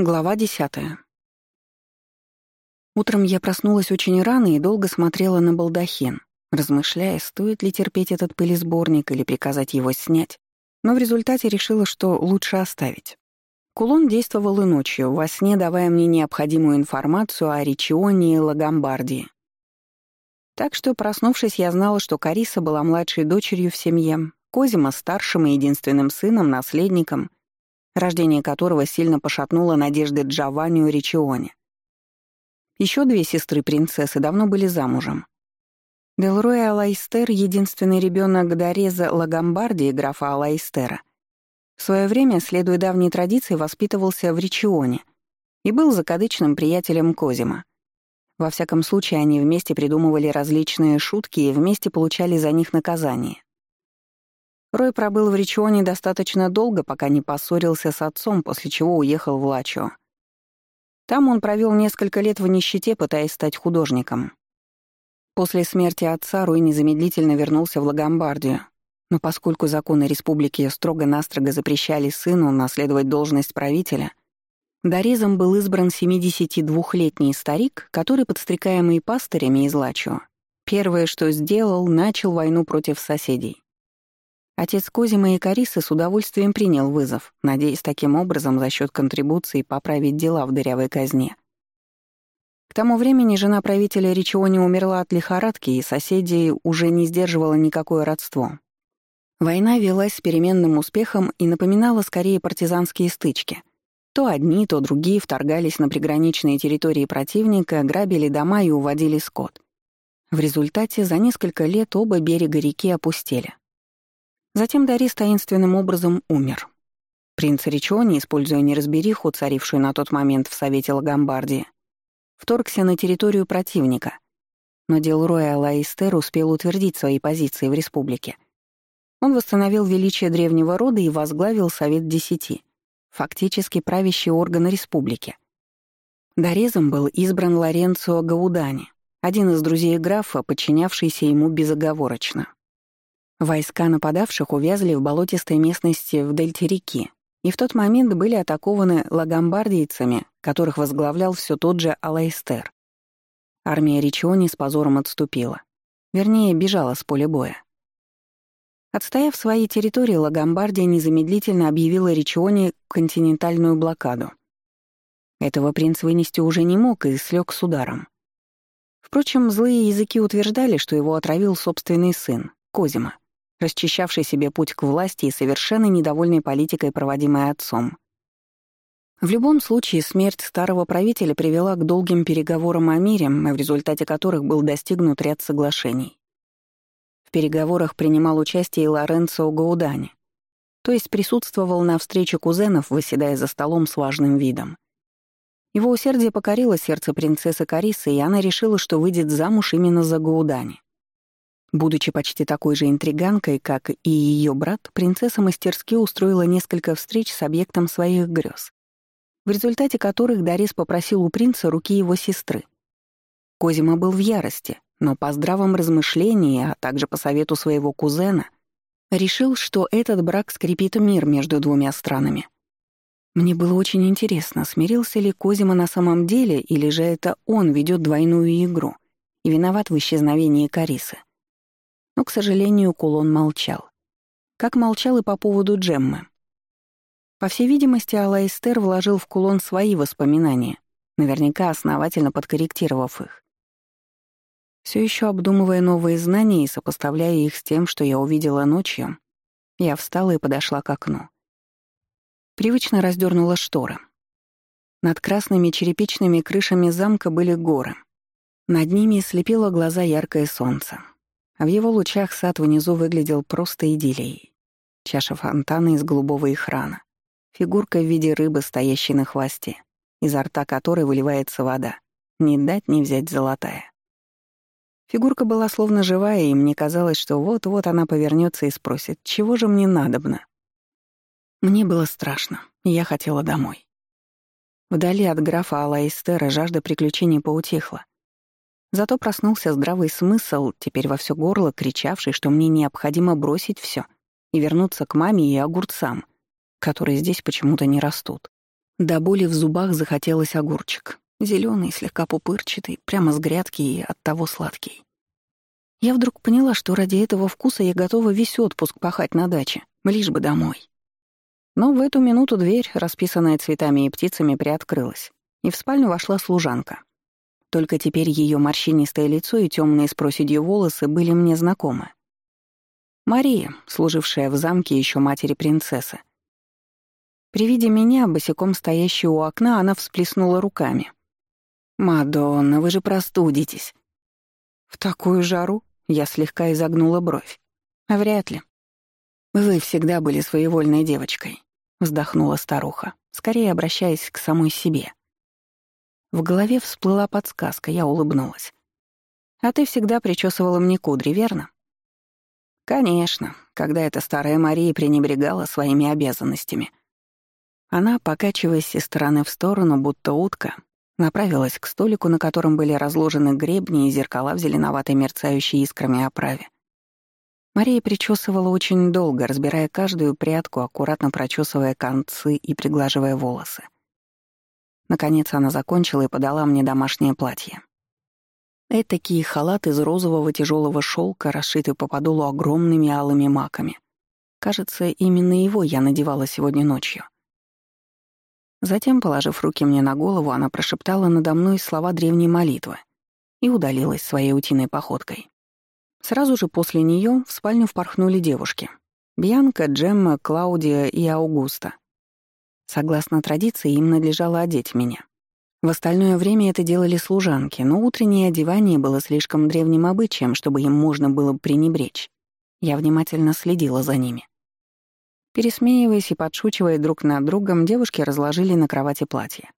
Глава десятая. Утром я проснулась очень рано и долго смотрела на балдахин, размышляя, стоит ли терпеть этот пылесборник или приказать его снять, но в результате решила, что лучше оставить. Кулон действовал и ночью, во сне давая мне необходимую информацию о Ричионе и Лагомбардии. Так что, проснувшись, я знала, что Кариса была младшей дочерью в семье, Козима — старшим и единственным сыном, наследником — рождение которого сильно пошатнуло надежды Джованни у Ричионе. Еще две сестры-принцессы давно были замужем. Делрой Алайстер — единственный ребенок Дореза Лагомбарди графа Алайстера. В свое время, следуя давней традиции, воспитывался в Ричионе и был закадычным приятелем Козима. Во всяком случае, они вместе придумывали различные шутки и вместе получали за них наказание. Рой пробыл в Ричионе достаточно долго, пока не поссорился с отцом, после чего уехал в Лачо. Там он провел несколько лет в нищете, пытаясь стать художником. После смерти отца Рой незамедлительно вернулся в Лагомбардию, но поскольку законы республики строго-настрого запрещали сыну наследовать должность правителя, Дорезом был избран 72-летний старик, который, подстрекаемый пастырями из Лачо, первое, что сделал, начал войну против соседей. Отец Козима и Карисы с удовольствием принял вызов, надеясь таким образом за счет контрибуции поправить дела в дырявой казне. К тому времени жена правителя Ричиони умерла от лихорадки, и соседей уже не сдерживало никакое родство. Война велась с переменным успехом и напоминала скорее партизанские стычки. То одни, то другие вторгались на приграничные территории противника, грабили дома и уводили скот. В результате за несколько лет оба берега реки опустели. Затем Дарис таинственным образом умер. Принц Ричони, используя неразбериху, царившую на тот момент в Совете Лагомбардии, вторгся на территорию противника. Но Делрой Алаистер успел утвердить свои позиции в республике. Он восстановил величие древнего рода и возглавил Совет Десяти, фактически правящий орган республики. Дорезом был избран Лоренцо Гаудани, один из друзей графа, подчинявшийся ему безоговорочно. Войска нападавших увязли в болотистой местности в дельте реки, и в тот момент были атакованы лагомбардийцами, которых возглавлял все тот же Алайстер. Армия Ричиони с позором отступила. Вернее, бежала с поля боя. Отстояв свои территории, Лагомбардия незамедлительно объявила Ричиони континентальную блокаду. Этого принц вынести уже не мог и слег с ударом. Впрочем, злые языки утверждали, что его отравил собственный сын, Козима расчищавший себе путь к власти и совершенно недовольной политикой, проводимой отцом. В любом случае, смерть старого правителя привела к долгим переговорам о мире, в результате которых был достигнут ряд соглашений. В переговорах принимал участие и Лоренцо Гаудани, то есть присутствовал на встрече кузенов, выседая за столом с важным видом. Его усердие покорило сердце принцессы Карисы, и она решила, что выйдет замуж именно за Гаудани. Будучи почти такой же интриганкой, как и ее брат, принцесса мастерски устроила несколько встреч с объектом своих грез, в результате которых Дарис попросил у принца руки его сестры. Козима был в ярости, но по здравом размышлении, а также по совету своего кузена, решил, что этот брак скрепит мир между двумя странами. Мне было очень интересно, смирился ли Козима на самом деле, или же это он ведет двойную игру и виноват в исчезновении Карисы. Но, к сожалению, кулон молчал. Как молчал и по поводу Джеммы. По всей видимости, Алайстер вложил в кулон свои воспоминания, наверняка основательно подкорректировав их. Все еще обдумывая новые знания и сопоставляя их с тем, что я увидела ночью, я встала и подошла к окну. Привычно раздернула шторы. Над красными черепичными крышами замка были горы. Над ними слепило глаза яркое солнце в его лучах сад внизу выглядел просто идиллией. Чаша фонтана из голубого экрана, фигурка в виде рыбы, стоящей на хвосте, изо рта которой выливается вода, не дать не взять золотая. Фигурка была словно живая, и мне казалось, что вот-вот она повернется и спросит, чего же мне надобно. Мне было страшно, и я хотела домой. Вдали от графа Алаистера жажда приключений поутихла, Зато проснулся здравый смысл, теперь во все горло кричавший, что мне необходимо бросить все и вернуться к маме и огурцам, которые здесь почему-то не растут. До боли в зубах захотелось огурчик. зеленый, слегка пупырчатый, прямо с грядки и оттого сладкий. Я вдруг поняла, что ради этого вкуса я готова весь отпуск пахать на даче, лишь бы домой. Но в эту минуту дверь, расписанная цветами и птицами, приоткрылась, и в спальню вошла служанка. Только теперь ее морщинистое лицо и темные с проседью волосы были мне знакомы. Мария, служившая в замке еще матери принцессы. При виде меня, босиком стоящей у окна, она всплеснула руками. «Мадонна, вы же простудитесь». «В такую жару?» Я слегка изогнула бровь. «Вряд ли». «Вы всегда были своевольной девочкой», — вздохнула старуха, скорее обращаясь к самой себе. В голове всплыла подсказка, я улыбнулась. «А ты всегда причесывала мне кудри, верно?» «Конечно, когда эта старая Мария пренебрегала своими обязанностями». Она, покачиваясь из стороны в сторону, будто утка, Направилась к столику, на котором были разложены гребни и зеркала в зеленоватой мерцающей искрами оправе. Мария причесывала очень долго, разбирая каждую прядку, аккуратно прочесывая концы и приглаживая волосы. Наконец она закончила и подала мне домашнее платье. Этакий халат из розового тяжелого шелка, расшитый по подолу огромными алыми маками. Кажется, именно его я надевала сегодня ночью. Затем, положив руки мне на голову, она прошептала надо мной слова древней молитвы и удалилась своей утиной походкой. Сразу же после нее в спальню впорхнули девушки. Бьянка, Джемма, Клаудия и Аугуста. Согласно традиции, им надлежало одеть меня. В остальное время это делали служанки, но утреннее одевание было слишком древним обычаем, чтобы им можно было пренебречь. Я внимательно следила за ними. Пересмеиваясь и подшучивая друг над другом, девушки разложили на кровати платье.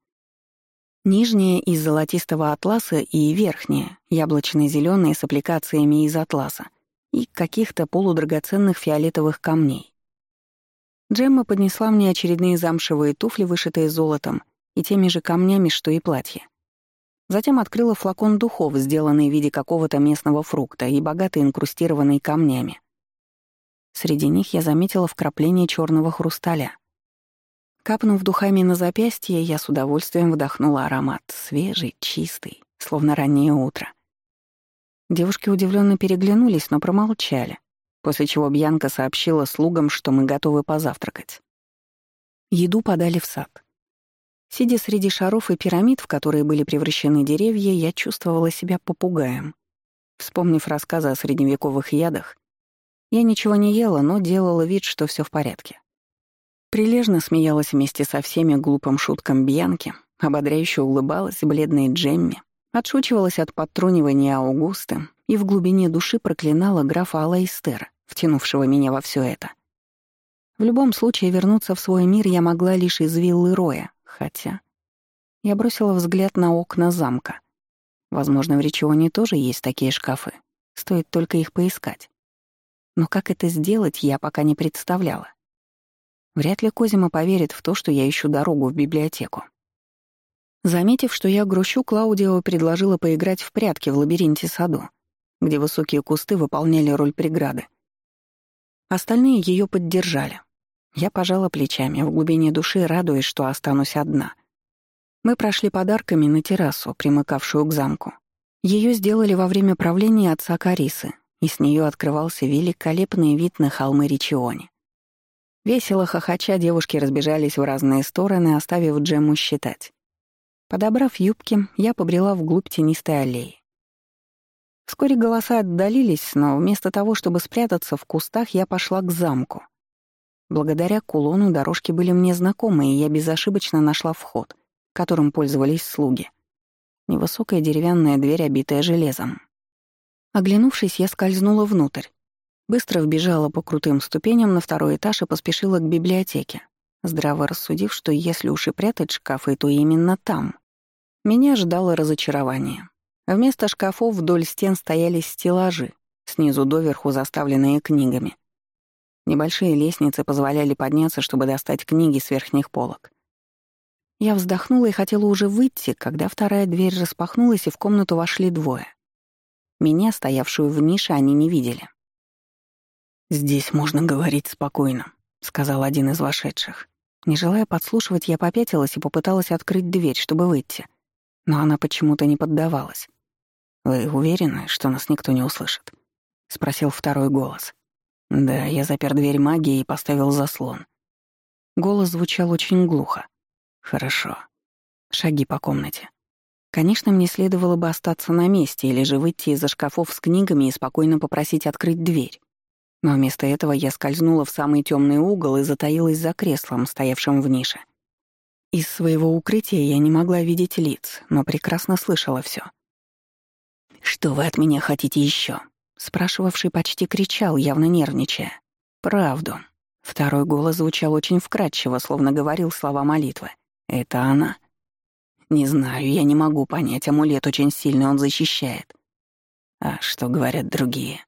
Нижнее из золотистого атласа и верхнее, яблочно-зеленое с аппликациями из атласа и каких-то полудрагоценных фиолетовых камней. Джемма поднесла мне очередные замшевые туфли, вышитые золотом, и теми же камнями, что и платье. Затем открыла флакон духов, сделанный в виде какого-то местного фрукта и богато инкрустированный камнями. Среди них я заметила вкрапление черного хрусталя. Капнув духами на запястье, я с удовольствием вдохнула аромат, свежий, чистый, словно раннее утро. Девушки удивленно переглянулись, но промолчали, после чего Бьянка сообщила слугам, что мы готовы позавтракать. Еду подали в сад. Сидя среди шаров и пирамид, в которые были превращены деревья, я чувствовала себя попугаем. Вспомнив рассказы о средневековых ядах, я ничего не ела, но делала вид, что все в порядке. Прилежно смеялась вместе со всеми глупым шуткам Бьянки, ободряюще улыбалась бледной Джемми, отшучивалась от подтрунивания Аугусты и в глубине души проклинала графа Алайстера, втянувшего меня во все это. В любом случае вернуться в свой мир я могла лишь из виллы Роя, хотя... Я бросила взгляд на окна замка. Возможно, в Ричионе тоже есть такие шкафы. Стоит только их поискать. Но как это сделать, я пока не представляла. Вряд ли Козима поверит в то, что я ищу дорогу в библиотеку. Заметив, что я грущу, Клаудио предложила поиграть в прятки в лабиринте саду, где высокие кусты выполняли роль преграды. Остальные ее поддержали. Я пожала плечами, в глубине души радуясь, что останусь одна. Мы прошли подарками на террасу, примыкавшую к замку. Ее сделали во время правления отца Карисы, и с нее открывался великолепный вид на холмы Ричиони. Весело хохоча девушки разбежались в разные стороны, оставив Джему считать. Подобрав юбки, я побрела вглубь тенистой аллеи. Вскоре голоса отдалились, но вместо того, чтобы спрятаться в кустах, я пошла к замку. Благодаря кулону дорожки были мне знакомы, и я безошибочно нашла вход, которым пользовались слуги. Невысокая деревянная дверь, обитая железом. Оглянувшись, я скользнула внутрь. Быстро вбежала по крутым ступеням на второй этаж и поспешила к библиотеке, здраво рассудив, что если уж и прятать шкафы, то именно там. Меня ждало разочарование. Вместо шкафов вдоль стен стояли стеллажи, снизу доверху заставленные книгами. Небольшие лестницы позволяли подняться, чтобы достать книги с верхних полок. Я вздохнула и хотела уже выйти, когда вторая дверь распахнулась, и в комнату вошли двое — меня, стоявшую в нише, они не видели. «Здесь можно говорить спокойно», — сказал один из вошедших. Не желая подслушивать, я попятилась и попыталась открыть дверь, чтобы выйти. Но она почему-то не поддавалась. «Вы уверены, что нас никто не услышит?» — спросил второй голос. «Да, я запер дверь магии и поставил заслон». Голос звучал очень глухо. «Хорошо. Шаги по комнате. Конечно, мне следовало бы остаться на месте или же выйти из-за шкафов с книгами и спокойно попросить открыть дверь. Но вместо этого я скользнула в самый темный угол и затаилась за креслом, стоявшим в нише. Из своего укрытия я не могла видеть лиц, но прекрасно слышала все. «Что вы от меня хотите еще? спрашивавший почти кричал, явно нервничая. «Правду». Второй голос звучал очень вкрадчиво, словно говорил слова молитвы. «Это она». «Не знаю, я не могу понять, амулет очень сильный, он защищает». «А что говорят другие?»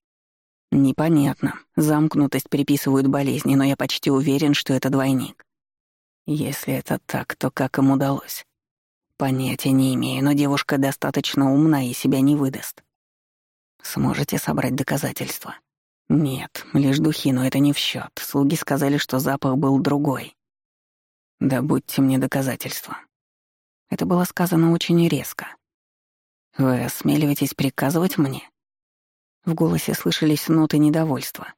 Непонятно. Замкнутость приписывают болезни, но я почти уверен, что это двойник. Если это так, то как им удалось? Понятия не имею, но девушка достаточно умна и себя не выдаст. Сможете собрать доказательства? Нет, лишь духи, но это не в счет. Слуги сказали, что запах был другой. Да будьте мне доказательства. Это было сказано очень резко. Вы осмеливаетесь приказывать мне? В голосе слышались ноты недовольства.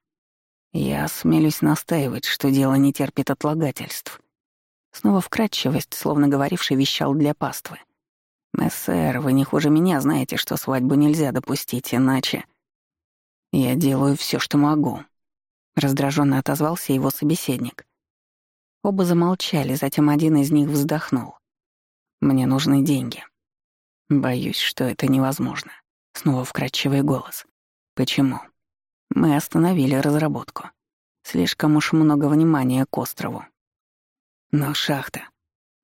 Я осмелюсь настаивать, что дело не терпит отлагательств. Снова вкрадчивость, словно говоривший вещал для паствы. «Мессер, вы не хуже меня знаете, что свадьбу нельзя допустить, иначе...» «Я делаю все, что могу», — раздраженно отозвался его собеседник. Оба замолчали, затем один из них вздохнул. «Мне нужны деньги». «Боюсь, что это невозможно», — снова вкрадчивый голос. Почему? Мы остановили разработку. Слишком уж много внимания к острову. Но шахта.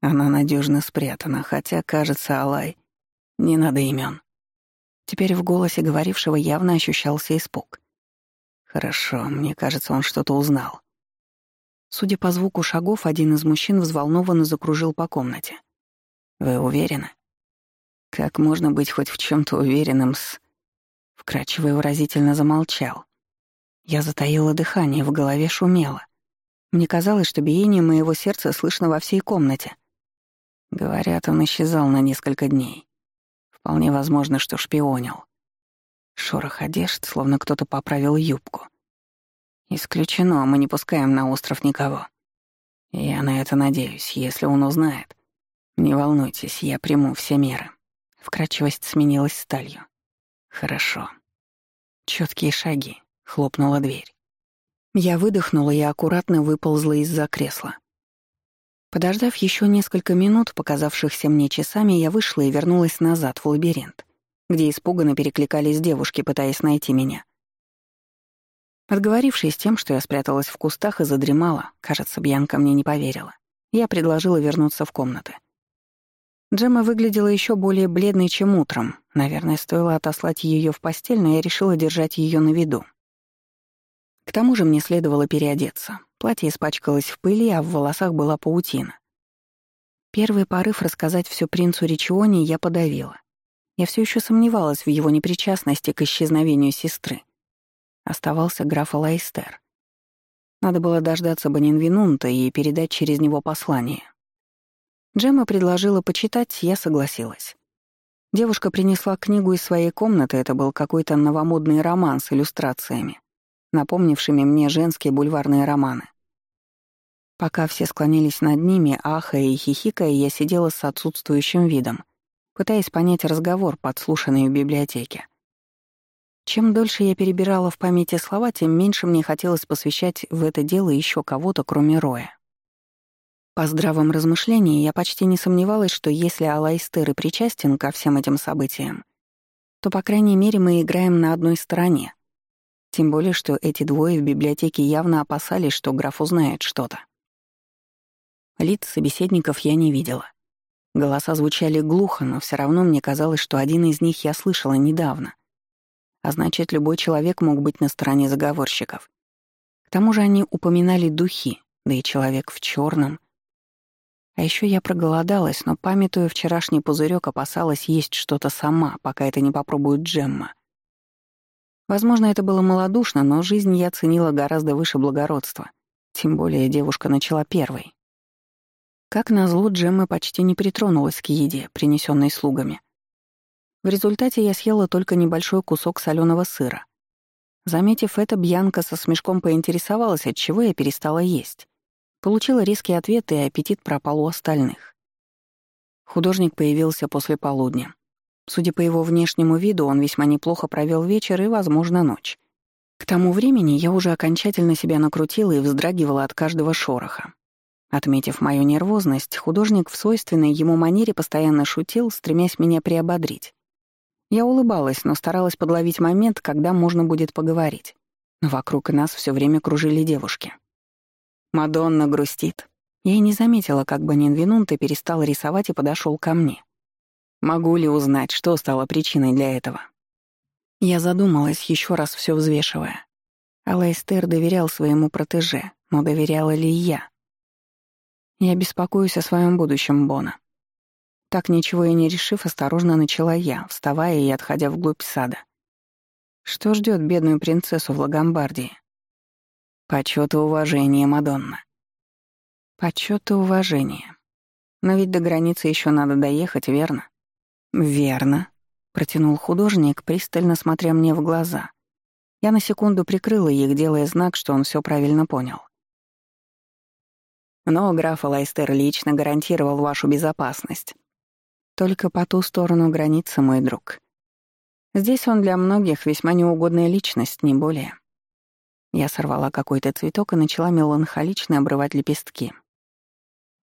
Она надежно спрятана, хотя, кажется, Алай... Не надо имен. Теперь в голосе говорившего явно ощущался испуг. Хорошо, мне кажется, он что-то узнал. Судя по звуку шагов, один из мужчин взволнованно закружил по комнате. «Вы уверены?» «Как можно быть хоть в чем то уверенным с...» Вкрадчиво и выразительно замолчал. Я затаила дыхание, в голове шумело. Мне казалось, что биение моего сердца слышно во всей комнате. Говорят, он исчезал на несколько дней. Вполне возможно, что шпионил. Шорох одежд, словно кто-то поправил юбку. Исключено, мы не пускаем на остров никого. Я на это надеюсь, если он узнает. Не волнуйтесь, я приму все меры. Вкрадчивость сменилась сталью. Хорошо. Четкие шаги. Хлопнула дверь. Я выдохнула и аккуратно выползла из-за кресла. Подождав еще несколько минут, показавшихся мне часами, я вышла и вернулась назад в лабиринт, где испуганно перекликались девушки, пытаясь найти меня. Отговорившись тем, что я спряталась в кустах и задремала, кажется, Бьянка мне не поверила, я предложила вернуться в комнаты. Джемма выглядела еще более бледной, чем утром. Наверное, стоило отослать ее в постель, но я решила держать ее на виду. К тому же мне следовало переодеться. Платье испачкалось в пыли, а в волосах была паутина. Первый порыв рассказать все принцу Ричионе я подавила. Я все еще сомневалась в его непричастности к исчезновению сестры. Оставался граф Лайстер. Надо было дождаться Банинвинунта и передать через него послание. Джемма предложила почитать, я согласилась. Девушка принесла книгу из своей комнаты, это был какой-то новомодный роман с иллюстрациями, напомнившими мне женские бульварные романы. Пока все склонились над ними, ахая и хихикая, я сидела с отсутствующим видом, пытаясь понять разговор, подслушанный в библиотеке. Чем дольше я перебирала в памяти слова, тем меньше мне хотелось посвящать в это дело еще кого-то, кроме Роя. По здравом размышлении я почти не сомневалась, что если Алайстер и причастен ко всем этим событиям, то, по крайней мере, мы играем на одной стороне. Тем более, что эти двое в библиотеке явно опасались, что граф узнает что-то. Лиц собеседников я не видела. Голоса звучали глухо, но все равно мне казалось, что один из них я слышала недавно. А значит, любой человек мог быть на стороне заговорщиков. К тому же они упоминали духи, да и человек в черном а еще я проголодалась, но, памятуя вчерашний пузырек, опасалась есть что-то сама, пока это не попробует Джемма. Возможно, это было малодушно, но жизнь я ценила гораздо выше благородства. Тем более девушка начала первой. Как назло, Джемма почти не притронулась к еде, принесенной слугами. В результате я съела только небольшой кусок соленого сыра. Заметив это, Бьянка со смешком поинтересовалась, от чего я перестала есть. Получила резкий ответ, и аппетит пропал у остальных. Художник появился после полудня. Судя по его внешнему виду, он весьма неплохо провел вечер и, возможно, ночь. К тому времени я уже окончательно себя накрутила и вздрагивала от каждого шороха. Отметив мою нервозность, художник в свойственной ему манере постоянно шутил, стремясь меня приободрить. Я улыбалась, но старалась подловить момент, когда можно будет поговорить. Но вокруг нас все время кружили девушки. Мадонна грустит. Я и не заметила, как Банин Винунта перестал рисовать и подошел ко мне. Могу ли узнать, что стало причиной для этого? Я задумалась, еще раз все взвешивая. Алайстер доверял своему протеже, но доверяла ли я? Я беспокоюсь о своем будущем, Бона. Так ничего и не решив, осторожно начала я, вставая и отходя вглубь сада. Что ждет бедную принцессу в Лагомбардии? Почёт и уважение, Мадонна. Почёт и уважение. Но ведь до границы еще надо доехать, верно? Верно, протянул художник, пристально смотря мне в глаза. Я на секунду прикрыла их, делая знак, что он все правильно понял. Но граф Лайстер лично гарантировал вашу безопасность. Только по ту сторону границы, мой друг. Здесь он для многих весьма неугодная личность, не более. Я сорвала какой-то цветок и начала меланхолично обрывать лепестки.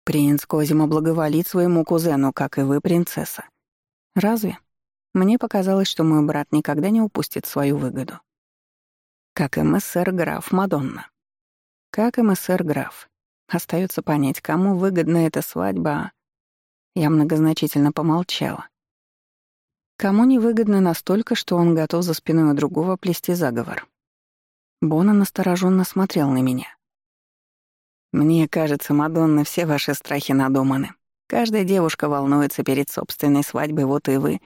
Принц Козимо благоволит своему кузену, как и вы, принцесса. Разве? Мне показалось, что мой брат никогда не упустит свою выгоду. Как МСР граф Мадонна. Как МСР граф. Остается понять, кому выгодна эта свадьба, а я многозначительно помолчала. Кому невыгодно настолько, что он готов за спиной у другого плести заговор. Бона настороженно смотрел на меня. «Мне кажется, Мадонна, все ваши страхи надуманы. Каждая девушка волнуется перед собственной свадьбой, вот и вы».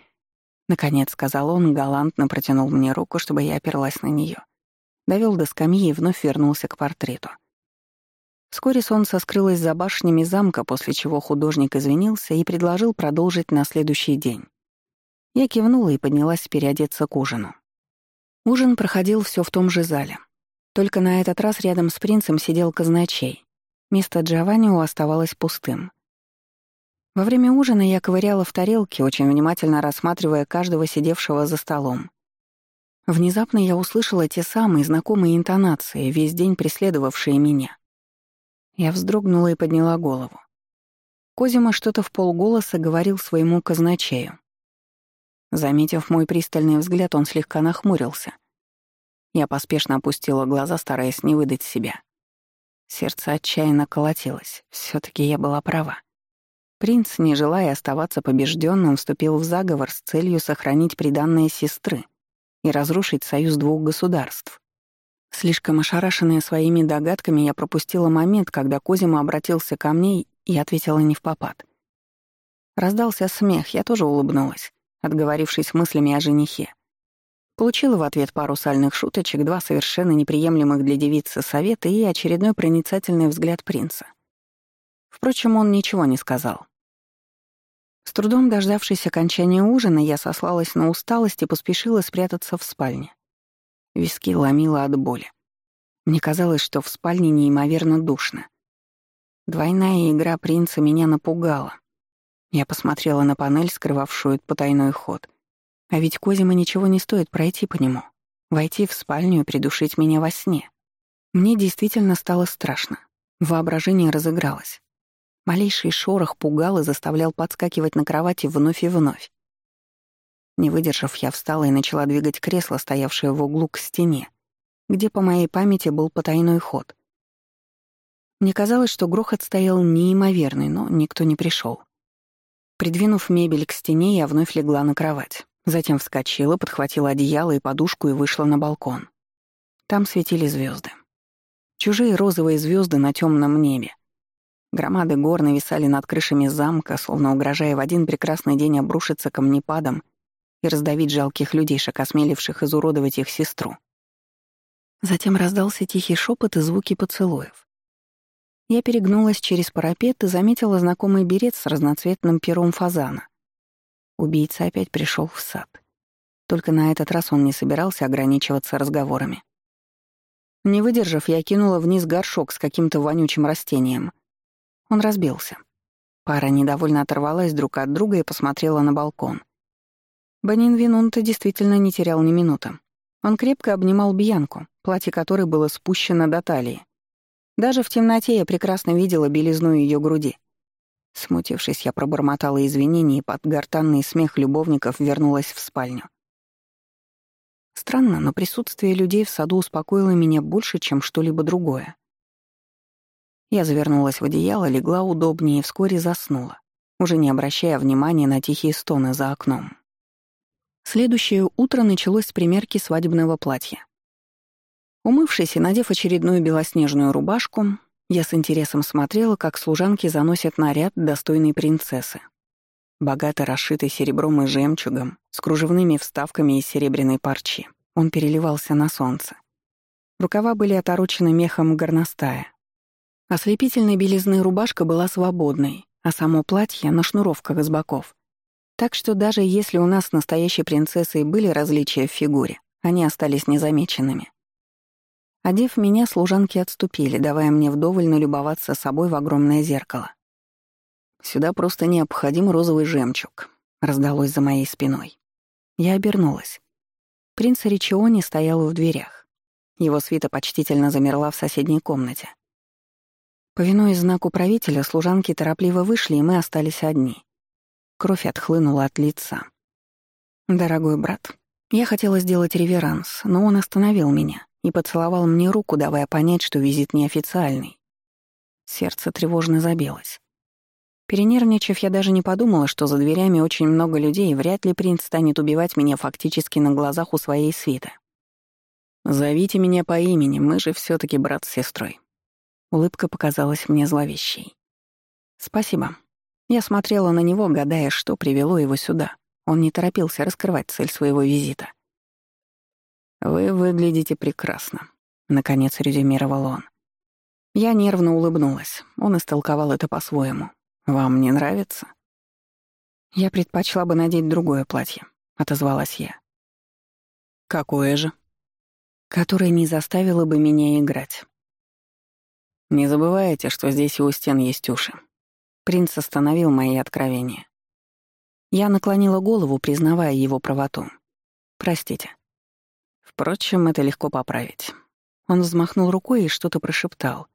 Наконец сказал он, галантно протянул мне руку, чтобы я оперлась на нее. Довел до скамьи и вновь вернулся к портрету. Вскоре солнце скрылось за башнями замка, после чего художник извинился и предложил продолжить на следующий день. Я кивнула и поднялась переодеться к ужину. Ужин проходил все в том же зале. Только на этот раз рядом с принцем сидел казначей. Место Джованнио оставалось пустым. Во время ужина я ковыряла в тарелке, очень внимательно рассматривая каждого сидевшего за столом. Внезапно я услышала те самые знакомые интонации, весь день преследовавшие меня. Я вздрогнула и подняла голову. Козима что-то в полголоса говорил своему казначею. Заметив мой пристальный взгляд, он слегка нахмурился. Я поспешно опустила глаза, стараясь не выдать себя. Сердце отчаянно колотилось. все таки я была права. Принц, не желая оставаться побежденным, вступил в заговор с целью сохранить приданные сестры и разрушить союз двух государств. Слишком ошарашенная своими догадками, я пропустила момент, когда Козима обратился ко мне и ответила не в попад. Раздался смех, я тоже улыбнулась, отговорившись мыслями о женихе. Получила в ответ пару сальных шуточек, два совершенно неприемлемых для девицы совета и очередной проницательный взгляд принца. Впрочем, он ничего не сказал. С трудом дождавшись окончания ужина, я сослалась на усталость и поспешила спрятаться в спальне. Виски ломило от боли. Мне казалось, что в спальне неимоверно душно. Двойная игра принца меня напугала. Я посмотрела на панель, скрывавшую потайной ход. А ведь Козима ничего не стоит пройти по нему. Войти в спальню и придушить меня во сне. Мне действительно стало страшно. Воображение разыгралось. Малейший шорох пугал и заставлял подскакивать на кровати вновь и вновь. Не выдержав, я встала и начала двигать кресло, стоявшее в углу к стене, где по моей памяти был потайной ход. Мне казалось, что грохот стоял неимоверный, но никто не пришел. Придвинув мебель к стене, я вновь легла на кровать. Затем вскочила, подхватила одеяло и подушку и вышла на балкон. Там светили звезды. Чужие розовые звезды на темном небе. Громады гор нависали над крышами замка, словно угрожая в один прекрасный день обрушиться камнепадом и раздавить жалких людейшек, осмеливших изуродовать их сестру. Затем раздался тихий шепот и звуки поцелуев. Я перегнулась через парапет и заметила знакомый берет с разноцветным пером фазана. Убийца опять пришел в сад. Только на этот раз он не собирался ограничиваться разговорами. Не выдержав, я кинула вниз горшок с каким-то вонючим растением. Он разбился. Пара недовольно оторвалась друг от друга и посмотрела на балкон. Банин Винунта действительно не терял ни минуты. Он крепко обнимал Бьянку, платье которой было спущено до талии. Даже в темноте я прекрасно видела белизну ее груди. Смутившись, я пробормотала извинения и под гортанный смех любовников вернулась в спальню. Странно, но присутствие людей в саду успокоило меня больше, чем что-либо другое. Я завернулась в одеяло, легла удобнее и вскоре заснула, уже не обращая внимания на тихие стоны за окном. Следующее утро началось с примерки свадебного платья. Умывшись и надев очередную белоснежную рубашку, я с интересом смотрела, как служанки заносят наряд достойной принцессы. Богато расшитый серебром и жемчугом, с кружевными вставками из серебряной парчи. Он переливался на солнце. Рукава были оторочены мехом горностая. Ослепительной белизны рубашка была свободной, а само платье — на шнуровках с боков. Так что даже если у нас с настоящей принцессой были различия в фигуре, они остались незамеченными. Одев меня, служанки отступили, давая мне вдоволь налюбоваться собой в огромное зеркало. «Сюда просто необходим розовый жемчуг», — раздалось за моей спиной. Я обернулась. Принц Ричиони стоял в дверях. Его свита почтительно замерла в соседней комнате. Повинуясь знаку правителя, служанки торопливо вышли, и мы остались одни. Кровь отхлынула от лица. «Дорогой брат, я хотела сделать реверанс, но он остановил меня и поцеловал мне руку, давая понять, что визит неофициальный. Сердце тревожно забилось. Перенервничав, я даже не подумала, что за дверями очень много людей, и вряд ли принц станет убивать меня фактически на глазах у своей свиты. «Зовите меня по имени, мы же все таки брат с сестрой». Улыбка показалась мне зловещей. «Спасибо». Я смотрела на него, гадая, что привело его сюда. Он не торопился раскрывать цель своего визита. «Вы выглядите прекрасно», — наконец резюмировал он. Я нервно улыбнулась. Он истолковал это по-своему. «Вам не нравится?» «Я предпочла бы надеть другое платье», — отозвалась я. «Какое же?» «Которое не заставило бы меня играть». «Не забывайте, что здесь и у стен есть уши». Принц остановил мои откровения. Я наклонила голову, признавая его правоту. «Простите». Впрочем, это легко поправить. Он взмахнул рукой и что-то прошептал.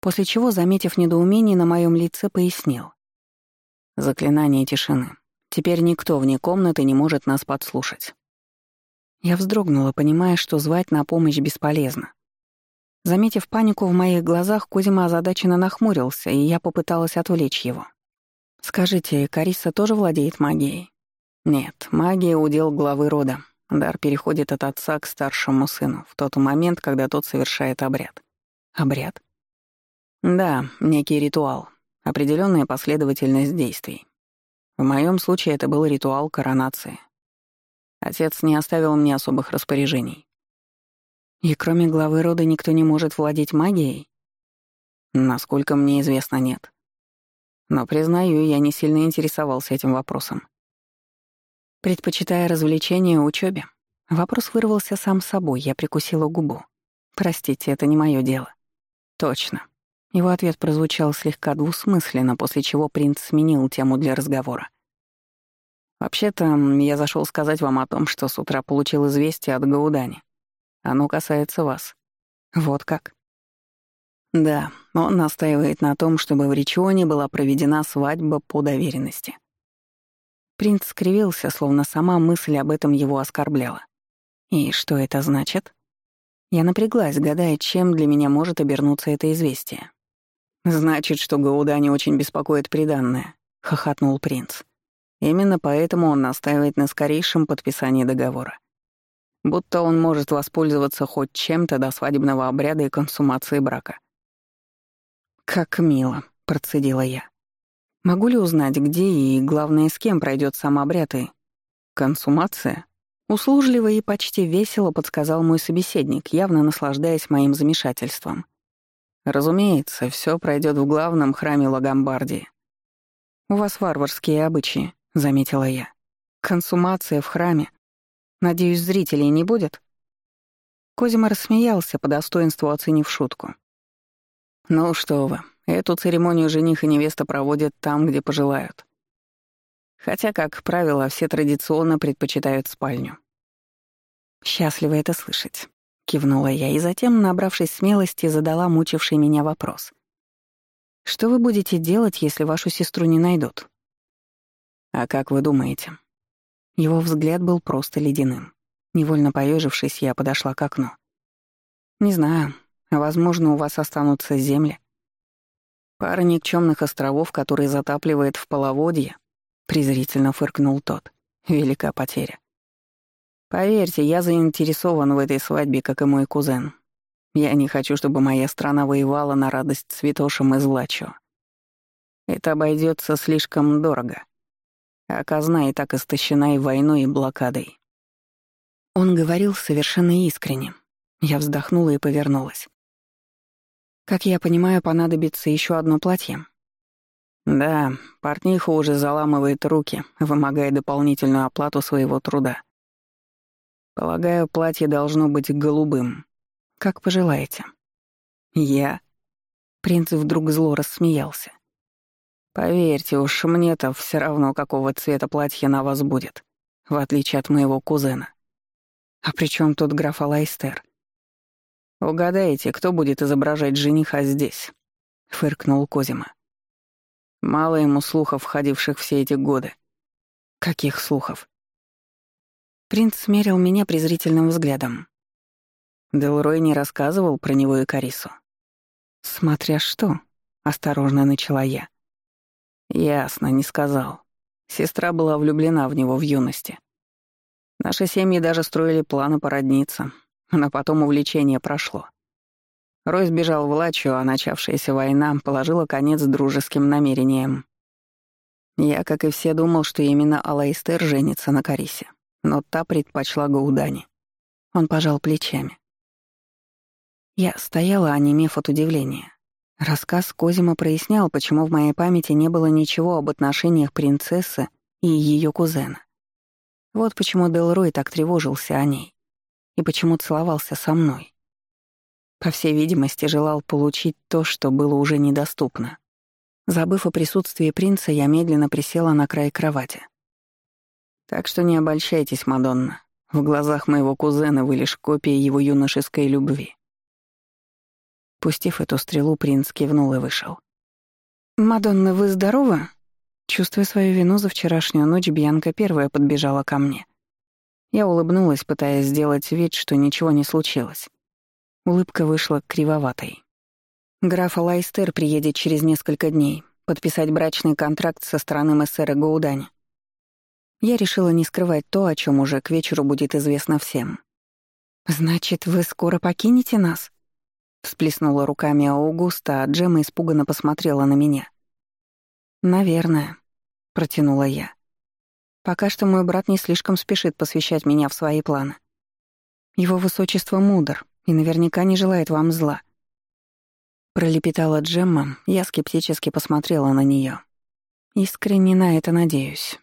После чего, заметив недоумение на моем лице, пояснил. Заклинание тишины. Теперь никто вне комнаты не может нас подслушать. Я вздрогнула, понимая, что звать на помощь бесполезно. Заметив панику в моих глазах, Кузьма озадаченно нахмурился, и я попыталась отвлечь его. «Скажите, Кариса тоже владеет магией?» «Нет, магия — удел главы рода. Дар переходит от отца к старшему сыну в тот момент, когда тот совершает обряд. Обряд? Да, некий ритуал, определенная последовательность действий. В моем случае это был ритуал коронации. Отец не оставил мне особых распоряжений. И кроме главы рода никто не может владеть магией? Насколько мне известно, нет. Но, признаю, я не сильно интересовался этим вопросом. Предпочитая развлечения учебе, вопрос вырвался сам собой, я прикусила губу. Простите, это не мое дело. Точно. Его ответ прозвучал слегка двусмысленно, после чего принц сменил тему для разговора. «Вообще-то, я зашел сказать вам о том, что с утра получил известие от Гаудани. Оно касается вас. Вот как?» «Да, он настаивает на том, чтобы в Ричионе была проведена свадьба по доверенности. Принц скривился, словно сама мысль об этом его оскорбляла. И что это значит? Я напряглась, гадая, чем для меня может обернуться это известие. «Значит, что Гауда не очень беспокоит приданное», — хохотнул принц. «Именно поэтому он настаивает на скорейшем подписании договора. Будто он может воспользоваться хоть чем-то до свадебного обряда и консумации брака». «Как мило», — процедила я. Могу ли узнать, где и, главное, с кем пройдет сам обряд и... Консумация? Услужливо и почти весело подсказал мой собеседник, явно наслаждаясь моим замешательством. Разумеется, все пройдет в главном храме Лагомбардии. «У вас варварские обычаи», — заметила я. «Консумация в храме. Надеюсь, зрителей не будет?» Козима рассмеялся, по достоинству оценив шутку. «Ну что вы, эту церемонию жених и невеста проводят там, где пожелают. Хотя, как правило, все традиционно предпочитают спальню». «Счастливо это слышать», — кивнула я и затем, набравшись смелости, задала мучивший меня вопрос. Что вы будете делать, если вашу сестру не найдут? А как вы думаете? Его взгляд был просто ледяным. Невольно поежившись, я подошла к окну. Не знаю, возможно, у вас останутся земли. Пара никчемных островов, которые затапливает в половодье, презрительно фыркнул тот. Велика потеря. Поверьте, я заинтересован в этой свадьбе, как и мой кузен. Я не хочу, чтобы моя страна воевала на радость святошам из Влачо. Это обойдется слишком дорого. А казна и так истощена и войной, и блокадой. Он говорил совершенно искренне. Я вздохнула и повернулась. Как я понимаю, понадобится еще одно платье. Да, портниха уже заламывает руки, вымогая дополнительную оплату своего труда. Полагаю, платье должно быть голубым, как пожелаете. Я. Принц вдруг зло рассмеялся. Поверьте уж, мне-то все равно, какого цвета платье на вас будет, в отличие от моего кузена. А при чем тут граф Алайстер? Угадайте, кто будет изображать жениха здесь? Фыркнул Козима. Мало ему слухов, входивших все эти годы. Каких слухов? Принц смерил меня презрительным взглядом. Делрой не рассказывал про него и Карису. «Смотря что», — осторожно начала я. «Ясно, не сказал. Сестра была влюблена в него в юности. Наши семьи даже строили планы породниться, но потом увлечение прошло. Рой сбежал в Лачу, а начавшаяся война положила конец дружеским намерениям. Я, как и все, думал, что именно Алайстер женится на Карисе, но та предпочла Гаудани. Он пожал плечами. Я стояла, онемев от удивления. Рассказ Козима прояснял, почему в моей памяти не было ничего об отношениях принцессы и ее кузена. Вот почему Делрой так тревожился о ней и почему целовался со мной. По всей видимости, желал получить то, что было уже недоступно. Забыв о присутствии принца, я медленно присела на край кровати. Так что не обольщайтесь, Мадонна. В глазах моего кузена вы лишь копия его юношеской любви. Пустив эту стрелу, принц кивнул и вышел. «Мадонна, вы здоровы?» Чувствуя свою вину за вчерашнюю ночь, Бьянка первая подбежала ко мне. Я улыбнулась, пытаясь сделать вид, что ничего не случилось. Улыбка вышла кривоватой. Граф Лайстер приедет через несколько дней подписать брачный контракт со стороны мессера Гаудани. Я решила не скрывать то, о чем уже к вечеру будет известно всем. «Значит, вы скоро покинете нас?» Всплеснула руками Аугуста, а Джема испуганно посмотрела на меня. «Наверное», — протянула я. «Пока что мой брат не слишком спешит посвящать меня в свои планы. Его высочество мудр и наверняка не желает вам зла». Пролепетала Джемма, я скептически посмотрела на нее. Искренне на это надеюсь.